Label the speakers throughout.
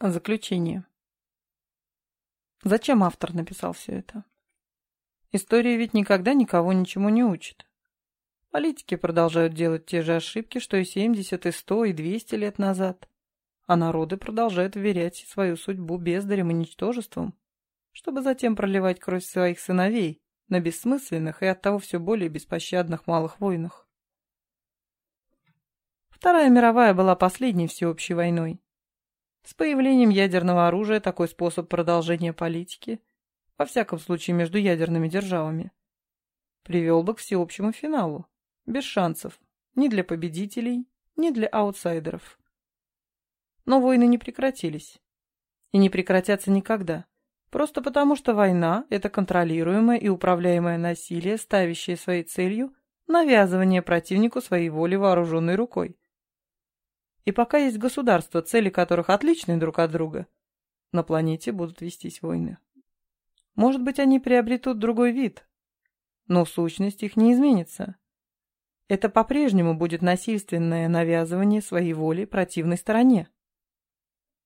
Speaker 1: Заключение. Зачем автор написал все это? История ведь никогда никого ничему не учит. Политики продолжают делать те же ошибки, что и 70, и 100, и 200 лет назад. А народы продолжают вверять свою судьбу бездарям и ничтожествам, чтобы затем проливать кровь своих сыновей на бессмысленных и оттого все более беспощадных малых войнах. Вторая мировая была последней всеобщей войной. С появлением ядерного оружия такой способ продолжения политики, во всяком случае между ядерными державами, привел бы к всеобщему финалу, без шансов, ни для победителей, ни для аутсайдеров. Но войны не прекратились. И не прекратятся никогда. Просто потому, что война – это контролируемое и управляемое насилие, ставящее своей целью навязывание противнику своей воли вооруженной рукой. И пока есть государства, цели которых отличны друг от друга, на планете будут вестись войны. Может быть, они приобретут другой вид, но сущность их не изменится. Это по-прежнему будет насильственное навязывание своей воли противной стороне.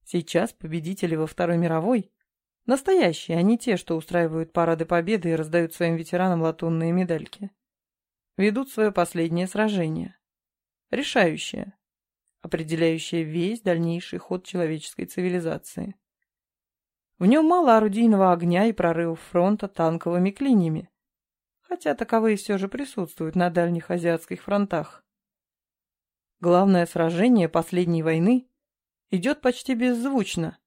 Speaker 1: Сейчас победители во Второй мировой – настоящие, а не те, что устраивают парады победы и раздают своим ветеранам латунные медальки. Ведут свое последнее сражение. Решающее, определяющее весь дальнейший ход человеческой цивилизации. В нем мало орудийного огня и прорывов фронта танковыми клиньями, хотя таковые все же присутствуют на дальних азиатских фронтах. Главное сражение последней войны идет почти беззвучно,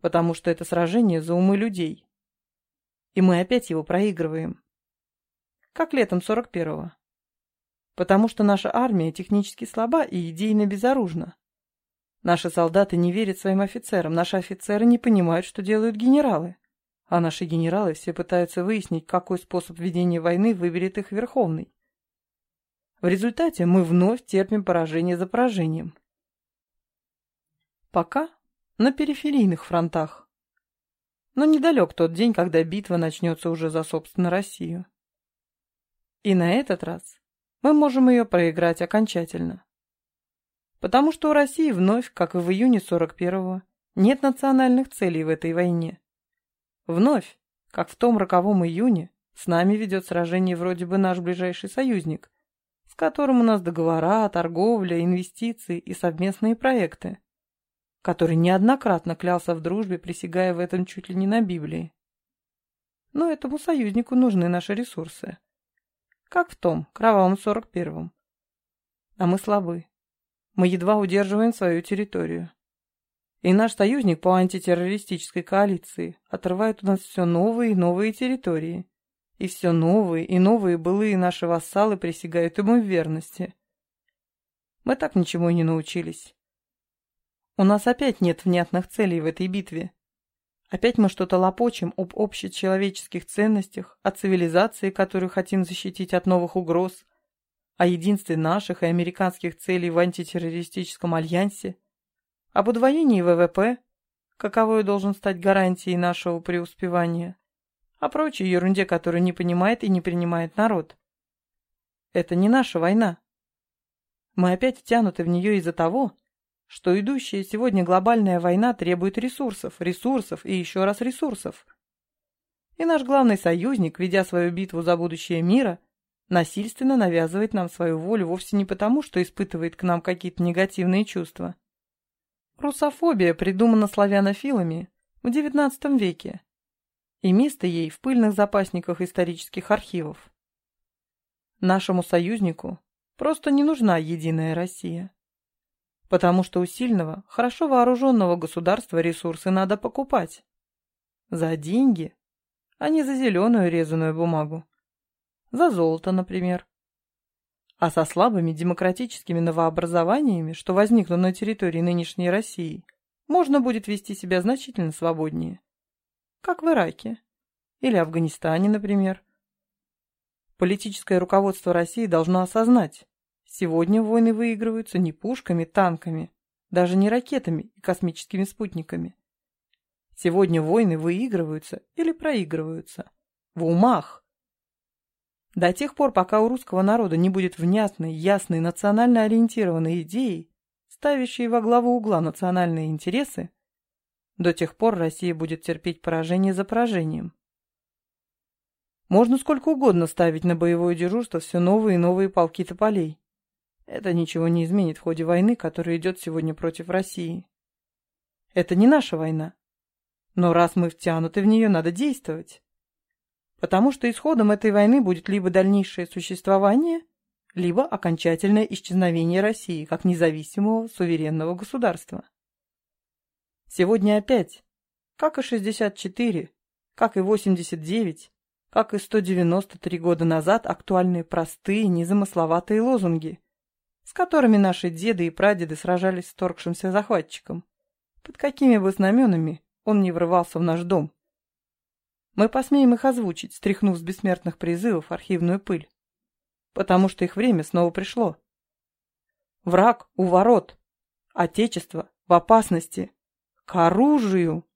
Speaker 1: потому что это сражение за умы людей. И мы опять его проигрываем. Как летом 41-го. Потому что наша армия технически слаба и идейно безоружна. Наши солдаты не верят своим офицерам, наши офицеры не понимают, что делают генералы. А наши генералы все пытаются выяснить, какой способ ведения войны выберет их Верховный. В результате мы вновь терпим поражение за поражением. Пока на периферийных фронтах. Но недалек тот день, когда битва начнется уже за собственно Россию. И на этот раз мы можем ее проиграть окончательно. Потому что у России вновь, как и в июне 41-го, нет национальных целей в этой войне. Вновь, как в том роковом июне, с нами ведет сражение вроде бы наш ближайший союзник, с которым у нас договора, торговля, инвестиции и совместные проекты, который неоднократно клялся в дружбе, присягая в этом чуть ли не на Библии. Но этому союзнику нужны наши ресурсы. Как в том, кровавом сорок первом. А мы слабы. Мы едва удерживаем свою территорию. И наш союзник по антитеррористической коалиции отрывает у нас все новые и новые территории. И все новые и новые былые наши вассалы присягают ему в верности. Мы так ничему и не научились. У нас опять нет внятных целей в этой битве. Опять мы что-то лопочем об общечеловеческих ценностях, о цивилизации, которую хотим защитить от новых угроз, о единстве наших и американских целей в антитеррористическом альянсе, об удвоении ВВП, каковой должен стать гарантией нашего преуспевания, о прочей ерунде, которую не понимает и не принимает народ. Это не наша война. Мы опять втянуты в нее из-за того, что идущая сегодня глобальная война требует ресурсов, ресурсов и еще раз ресурсов. И наш главный союзник, ведя свою битву за будущее мира, насильственно навязывает нам свою волю вовсе не потому, что испытывает к нам какие-то негативные чувства. Русофобия придумана славянофилами в XIX веке, и место ей в пыльных запасниках исторических архивов. Нашему союзнику просто не нужна единая Россия. Потому что у сильного, хорошо вооруженного государства ресурсы надо покупать. За деньги, а не за зеленую резаную бумагу. За золото, например. А со слабыми демократическими новообразованиями, что возникнут на территории нынешней России, можно будет вести себя значительно свободнее. Как в Ираке. Или Афганистане, например. Политическое руководство России должно осознать, Сегодня войны выигрываются не пушками, танками, даже не ракетами и космическими спутниками. Сегодня войны выигрываются или проигрываются. В умах. До тех пор, пока у русского народа не будет внятной, ясной, национально ориентированной идеи, ставящей во главу угла национальные интересы, До тех пор Россия будет терпеть поражение за поражением. Можно сколько угодно ставить на боевое дежурство все новые и новые полки тополей. Это ничего не изменит в ходе войны, которая идет сегодня против России. Это не наша война. Но раз мы втянуты в нее, надо действовать. Потому что исходом этой войны будет либо дальнейшее существование, либо окончательное исчезновение России как независимого суверенного государства. Сегодня опять, как и 64, как и 89, как и 193 года назад актуальны простые, незамысловатые лозунги, с которыми наши деды и прадеды сражались с торгшимся захватчиком. Под какими бы знаменами он не врывался в наш дом. Мы посмеем их озвучить, стряхнув с бессмертных призывов архивную пыль. Потому что их время снова пришло. Враг у ворот. Отечество в опасности. К оружию!